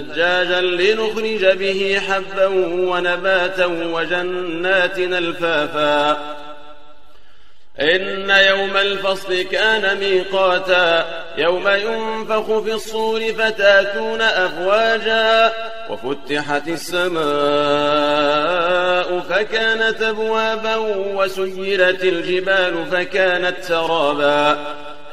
ثجاجا لنخرج به حبا ونباتا وجنات الفافا. إن يوم الفصل كان ميقاتا. يوم ينفخ في الصور فتأتون أفواجا. وفتحت السماء فكانت أبوابا وسيرت الجبال فكانت سرابا.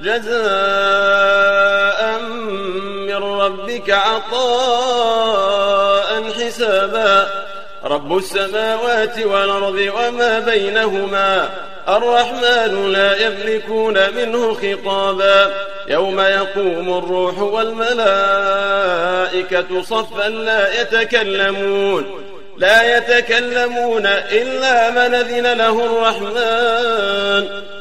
جزاء من ربك عطاء حسابا. رب السماوات والأرض وما بينهما. الرحمن لا يملكون منه خطابا. يوم يقوم الروح والملائكة صفا لا يتكلمون. لا يتكلمون إلا من أذن له الرحمن.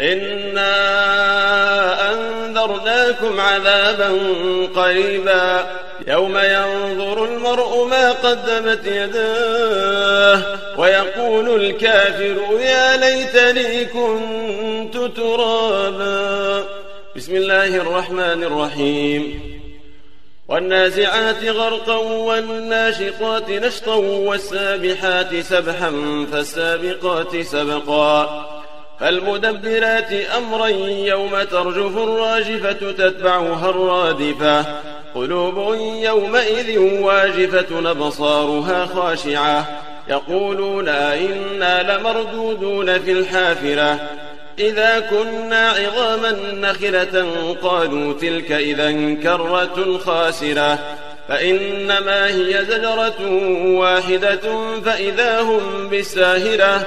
إنا أنذرناكم عذابا قريبا. يوم ينظر المرء ما قدمت يداه ويقول الكافر يا ليتني كنت ترابا. بسم الله الرحمن الرحيم. والنازعات غرقا والناشقات نشطا والسابحات سبحا فالسابقات سبقا. فالمدبرات أمرا يوم ترجف الراجفة تتبعها الرادفة. قلوب يومئذ واجفة أبصارها خاشعة. يقولون إنا لمردودون في الحافرة. إذا كنا عظاما نخرة قالوا تلك إذا كرة خاسرة. فإنما هي زجرة واحدة فإذا هم بالساهرة.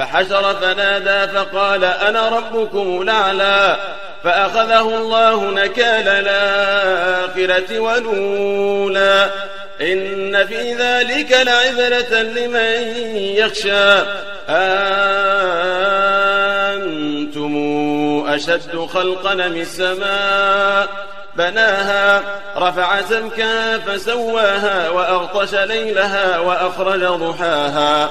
فحشر فنادى فقال أنا ربكم الأعلى فأخذه الله نكال الآخرة ولولا إن في ذلك لعبرة لمن يخشى أنتم أشد خلقا من السماء بناها رفع سمكها فسواها وأغطش ليلها وأخرج ضحاها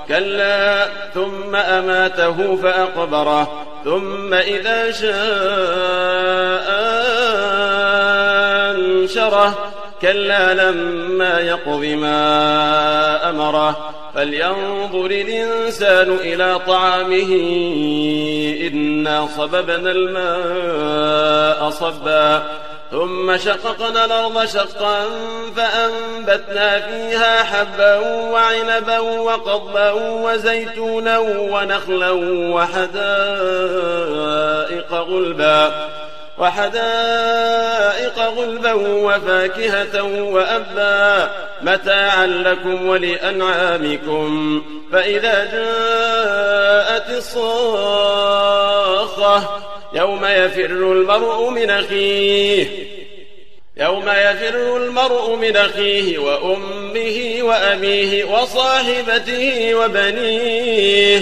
كلا ثم أماته فأقبره ثم إذا شاء أنشره. كلا لما يقض ما أمره. فلينظر الإنسان إلى طعامه إنا صببنا الماء صبا. ثم شققنا الأرض شقا فأنبتنا فيها حبا وعنبا وقضبا وزيتونا ونخلا وحدائق غلبا وحدائق غلبا وفاكهة وأبا متاعا لكم ولأنعامكم. فإذا جاءت الصاخة يوم يفر المرء من أخيه يوم يفر المرء من أخيه وأمه وأبيه وصاحبته وبنيه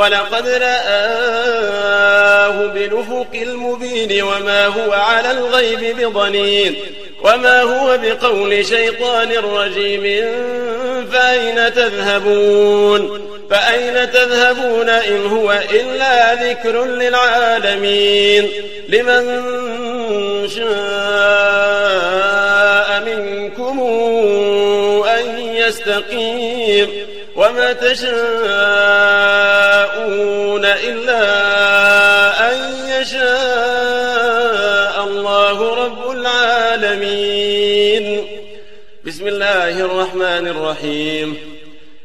ولقد رآه بالأفق المبين وما هو على الغيب بضنين وما هو بقول شيطان رجيم فأين تذهبون؟ فأين تذهبون إن هو إلا ذكر للعالمين؟ لمن شاء منكم أن يستقيم وما تشاءون إلا أن يشاء الله رب العالمين. بسم الله الرحمن الرحيم.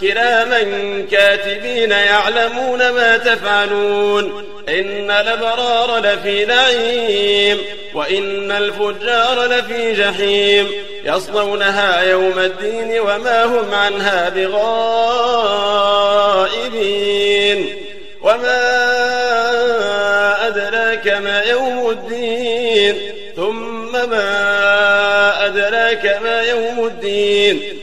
كراما كاتبين يعلمون ما تفعلون إن الأبرار لفي نعيم وإن الفجار لفي جحيم يصلونها يوم الدين وما هم عنها بغائبين وما أدراك ما يوم الدين ثم ما أدراك ما يوم الدين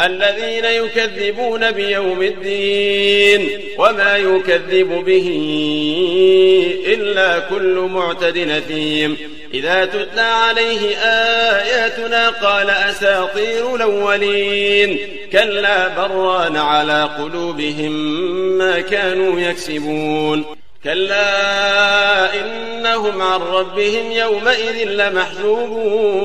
الذين يكذبون بيوم الدين وما يكذب به إلا كل معتد نثيم إذا تتلى عليه آياتنا قال أساطير الأولين. كلا بران على قلوبهم ما كانوا يكسبون. كلا إنهم عن ربهم يومئذ لمحجوبون.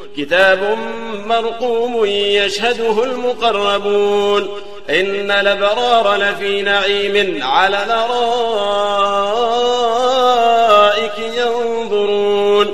كتاب مرقوم يشهده المقربون إن الأبرار لفي نعيم على الأرائك ينظرون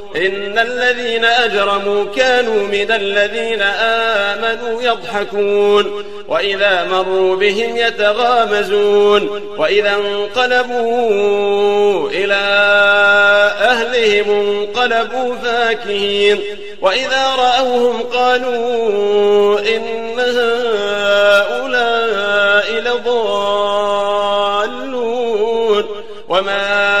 إن الذين أجرموا كانوا من الذين آمنوا يضحكون وإذا مروا بهم يتغامزون وإذا انقلبوا إلى أهلهم انقلبوا فاكهين وإذا رأوهم قالوا إن هؤلاء لضالون وما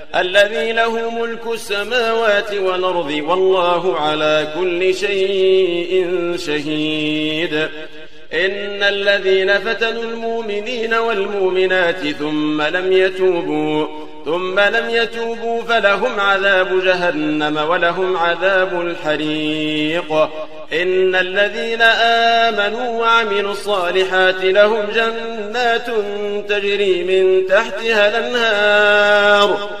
الذي له ملك السماوات والأرض والله على كل شيء شهيد. إن الذين فتنوا المؤمنين والمؤمنات ثم لم يتوبوا ثم لم يتوبوا فلهم عذاب جهنم ولهم عذاب الحريق. إن الذين آمنوا وعملوا الصالحات لهم جنات تجري من تحتها الأنهار.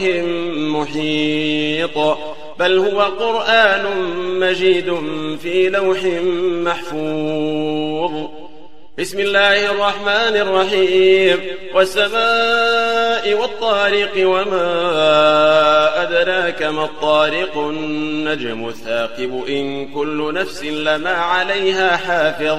ورائهم محيط. بل هو قرآن مجيد في لوح محفوظ. بسم الله الرحمن الرحيم. والسماء والطارق وما أدراك ما الطارق النجم الثاقب إن كل نفس لما عليها حافظ.